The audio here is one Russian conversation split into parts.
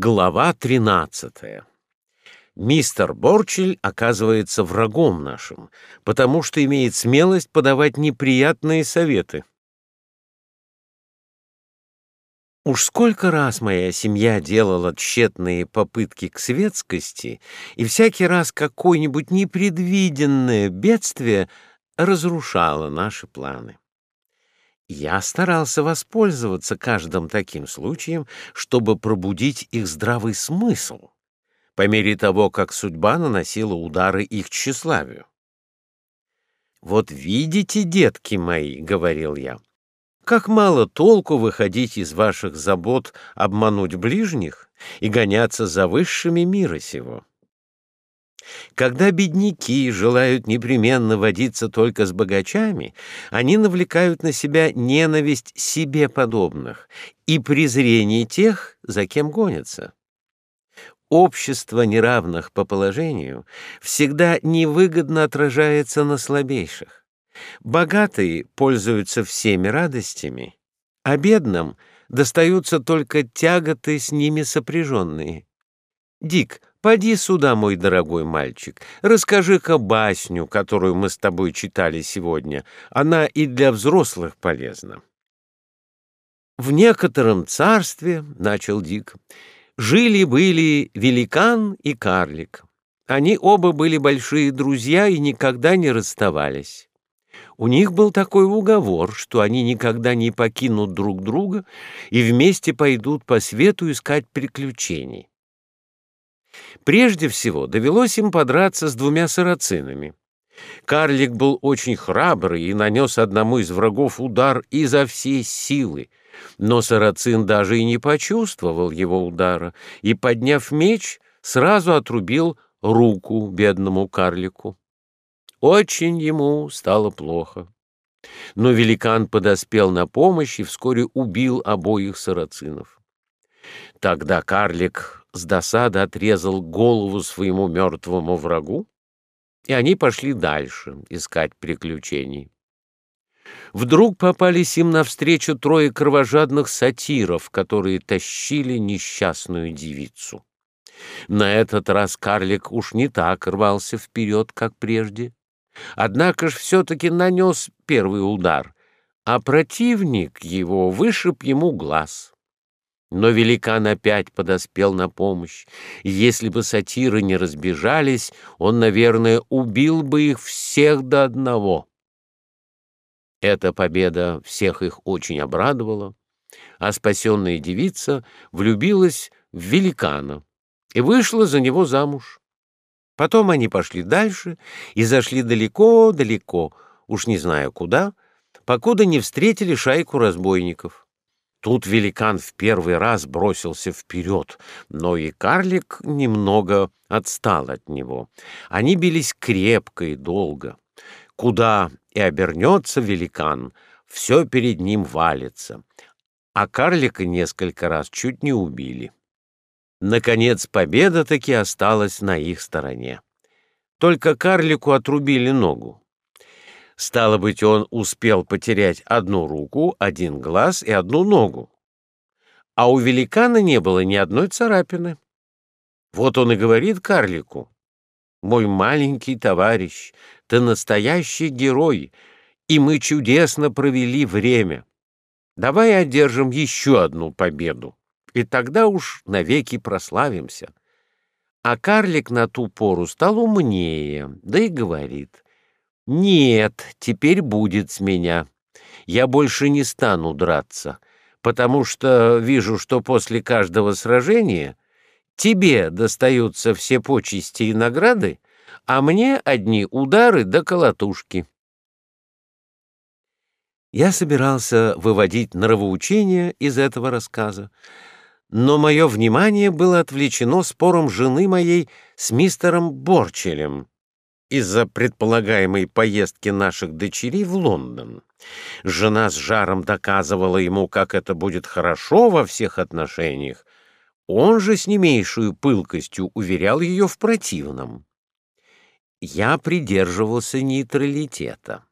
Глава 13. Мистер Борчель оказывается врагом нашим, потому что имеет смелость подавать неприятные советы. Уж сколько раз моя семья делала тщетные попытки к светскости, и всякий раз какое-нибудь непредвиденное бедствие разрушало наши планы. Я старался воспользоваться каждым таким случаем, чтобы пробудить их здравый смысл, по мере того, как судьба наносила удары их тщеславию. «Вот видите, детки мои», — говорил я, — «как мало толку выходить из ваших забот обмануть ближних и гоняться за высшими мира сего». Когда бедняки желают непременно водиться только с богачами, они навлекают на себя ненависть себе подобных и презрение тех, за кем гонятся. Общество неравных по положению всегда невыгодно отражается на слабейших. Богатые пользуются всеми радостями, а бедным достаются только тяготы с ними сопряженные. Дик, Поди сюда, мой дорогой мальчик, расскажи-ка басню, которую мы с тобой читали сегодня. Она и для взрослых полезна. В некотором царстве, — начал Дик, — жили-были великан и карлик. Они оба были большие друзья и никогда не расставались. У них был такой уговор, что они никогда не покинут друг друга и вместе пойдут по свету искать приключений. Прежде всего довелось им подраться с двумя сарацинами. Карлик был очень храбрый и нанес одному из врагов удар изо всей силы, но сарацин даже и не почувствовал его удара и, подняв меч, сразу отрубил руку бедному карлику. Очень ему стало плохо. Но великан подоспел на помощь и вскоре убил обоих сарацинов. Тогда карлик с досады отрезал голову своему мертвому врагу, и они пошли дальше искать приключений. Вдруг попались им навстречу трое кровожадных сатиров, которые тащили несчастную девицу. На этот раз карлик уж не так рвался вперед, как прежде. Однако ж все-таки нанес первый удар, а противник его вышиб ему глаз. Но великан опять подоспел на помощь, если бы сатиры не разбежались, он, наверное, убил бы их всех до одного. Эта победа всех их очень обрадовала, а спасенная девица влюбилась в великана и вышла за него замуж. Потом они пошли дальше и зашли далеко-далеко, уж не знаю куда, покуда не встретили шайку разбойников. Тут великан в первый раз бросился вперед, но и карлик немного отстал от него. Они бились крепко и долго. Куда и обернется великан, все перед ним валится, а карлика несколько раз чуть не убили. Наконец победа таки осталась на их стороне. Только карлику отрубили ногу. Стало быть, он успел потерять одну руку, один глаз и одну ногу. А у великана не было ни одной царапины. Вот он и говорит карлику. «Мой маленький товарищ, ты настоящий герой, и мы чудесно провели время. Давай одержим еще одну победу, и тогда уж навеки прославимся». А карлик на ту пору стал умнее, да и говорит — нет, теперь будет с меня. Я больше не стану драться, потому что вижу, что после каждого сражения тебе достаются все почести и награды, а мне одни удары до да колотушки. Я собирался выводить нравоучение из этого рассказа, но мое внимание было отвлечено спором жены моей с мистером Борчелем из-за предполагаемой поездки наших дочерей в Лондон. Жена с жаром доказывала ему, как это будет хорошо во всех отношениях. Он же с не меньшую пылкостью уверял ее в противном. Я придерживался нейтралитета.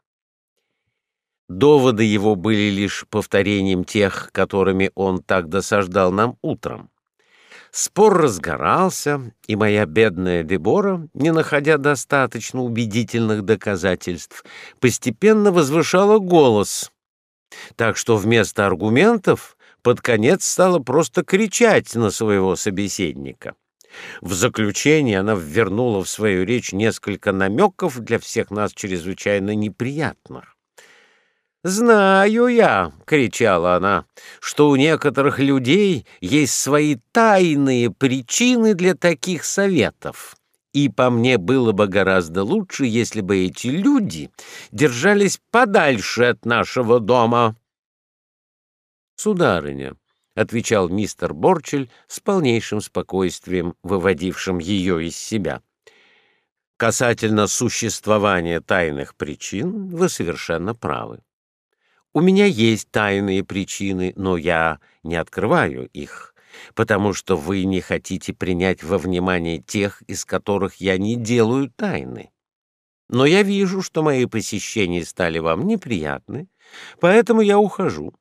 Доводы его были лишь повторением тех, которыми он так досаждал нам утром. Спор разгорался, и моя бедная Дебора, не находя достаточно убедительных доказательств, постепенно возвышала голос, так что вместо аргументов под конец стала просто кричать на своего собеседника. В заключение она ввернула в свою речь несколько намеков для всех нас чрезвычайно неприятных. «Знаю я», — кричала она, — «что у некоторых людей есть свои тайные причины для таких советов, и по мне было бы гораздо лучше, если бы эти люди держались подальше от нашего дома». «Сударыня», — отвечал мистер Борчель с полнейшим спокойствием, выводившим ее из себя, — «касательно существования тайных причин вы совершенно правы. У меня есть тайные причины, но я не открываю их, потому что вы не хотите принять во внимание тех, из которых я не делаю тайны. Но я вижу, что мои посещения стали вам неприятны, поэтому я ухожу.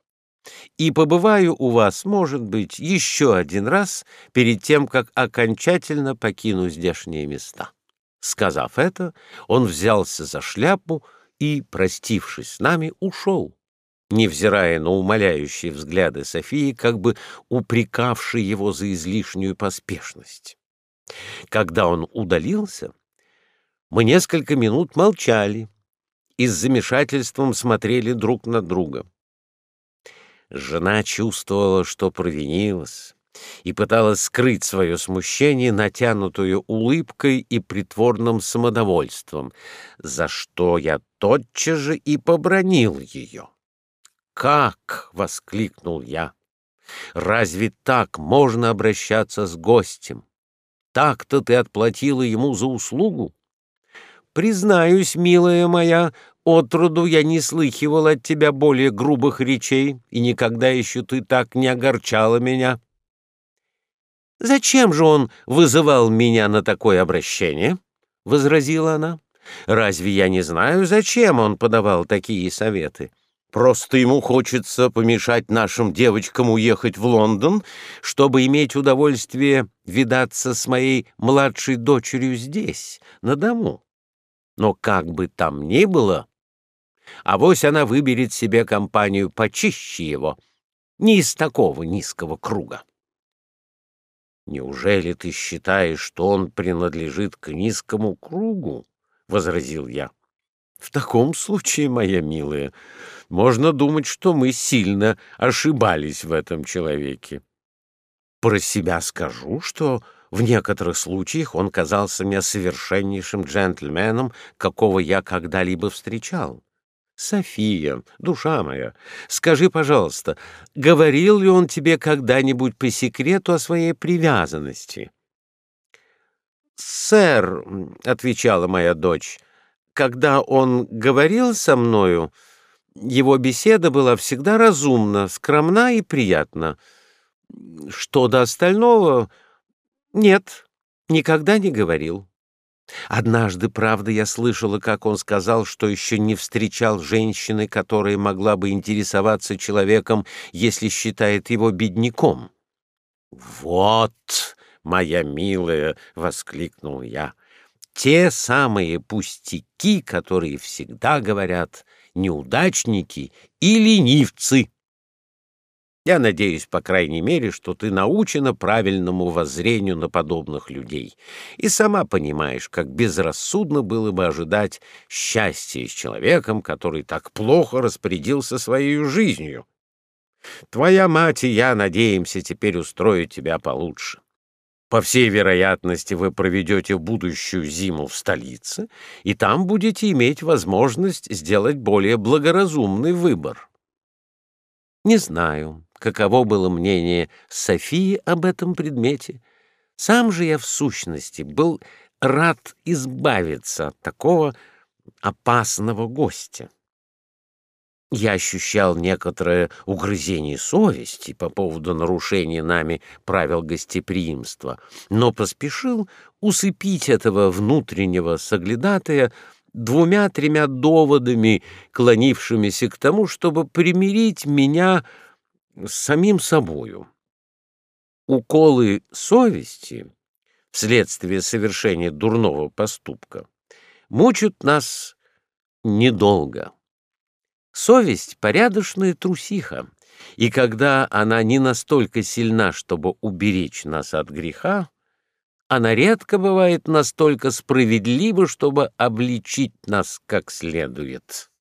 И побываю у вас, может быть, еще один раз перед тем, как окончательно покину здешние места. Сказав это, он взялся за шляпу и, простившись с нами, ушел невзирая на умоляющие взгляды Софии, как бы упрекавшие его за излишнюю поспешность. Когда он удалился, мы несколько минут молчали и с замешательством смотрели друг на друга. Жена чувствовала, что провинилась, и пыталась скрыть свое смущение натянутую улыбкой и притворным самодовольством, за что я тотчас же и побронил ее. «Как?» — воскликнул я. «Разве так можно обращаться с гостем? Так-то ты отплатила ему за услугу?» «Признаюсь, милая моя, отроду я не слыхивал от тебя более грубых речей, и никогда еще ты так не огорчала меня». «Зачем же он вызывал меня на такое обращение?» — возразила она. «Разве я не знаю, зачем он подавал такие советы?» Просто ему хочется помешать нашим девочкам уехать в Лондон, чтобы иметь удовольствие видаться с моей младшей дочерью здесь, на дому. Но как бы там ни было, авось она выберет себе компанию почище его, не из такого низкого круга. «Неужели ты считаешь, что он принадлежит к низкому кругу?» — возразил я. В таком случае, моя милая, можно думать, что мы сильно ошибались в этом человеке. Про себя скажу, что в некоторых случаях он казался мне совершеннейшим джентльменом, какого я когда-либо встречал. София, душа моя, скажи, пожалуйста, говорил ли он тебе когда-нибудь по секрету о своей привязанности? «Сэр», — отвечала моя дочь, когда он говорил со мною, его беседа была всегда разумна, скромна и приятна. Что до остального, нет, никогда не говорил. Однажды, правда, я слышала, как он сказал, что еще не встречал женщины, которая могла бы интересоваться человеком, если считает его бедняком. «Вот, моя милая!» — воскликнул я — те самые пустяки, которые всегда говорят неудачники и ленивцы. Я надеюсь, по крайней мере, что ты научена правильному воззрению на подобных людей и сама понимаешь, как безрассудно было бы ожидать счастья с человеком, который так плохо распорядился своей жизнью. Твоя мать и я надеемся теперь устроить тебя получше. По всей вероятности, вы проведете будущую зиму в столице, и там будете иметь возможность сделать более благоразумный выбор. Не знаю, каково было мнение Софии об этом предмете. Сам же я в сущности был рад избавиться от такого опасного гостя. Я ощущал некоторое угрызение совести по поводу нарушения нами правил гостеприимства, но поспешил усыпить этого внутреннего соглядатая двумя-тремя доводами, клонившимися к тому, чтобы примирить меня с самим собою. уколы совести вследствие совершения дурного поступка мучат нас недолго. Совесть — порядочная трусиха, и когда она не настолько сильна, чтобы уберечь нас от греха, она редко бывает настолько справедлива, чтобы обличить нас как следует.